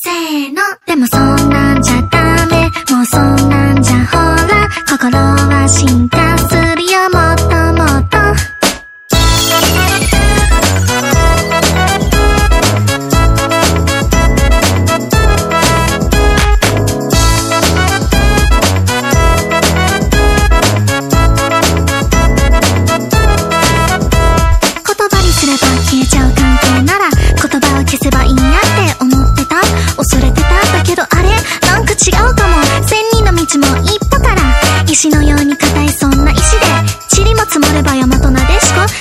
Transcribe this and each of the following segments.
せーの。でもそんなんじゃダメ。もうそんなんじゃほら、心は進化。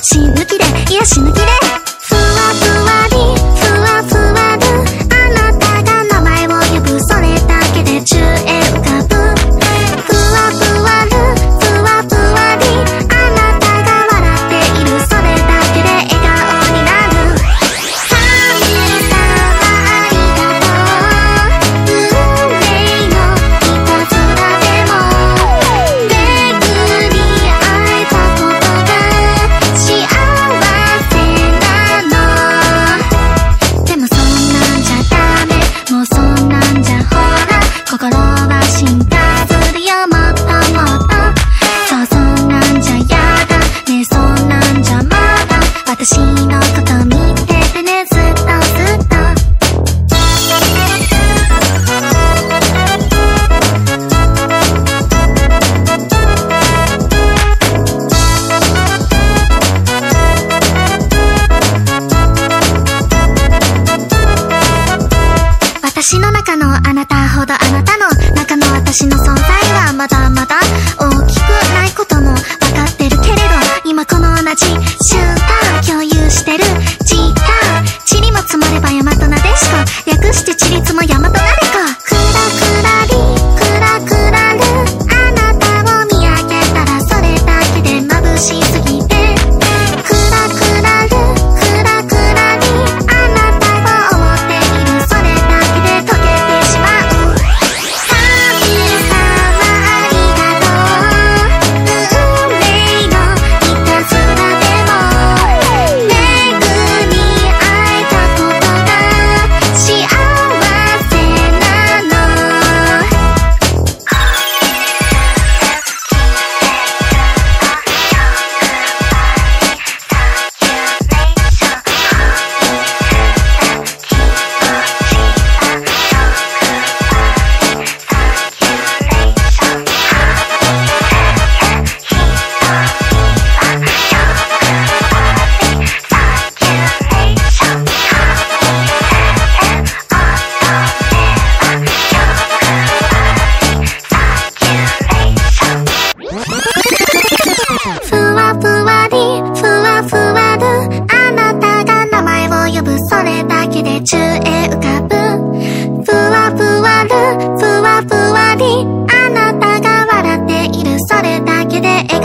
しぬきで癒し抜きで。私の中のあなたほどあなたの中の私の存在はまだまだ中へ浮かぶ。ふわふわる。ふわふわりあなたが笑っている。それだけで笑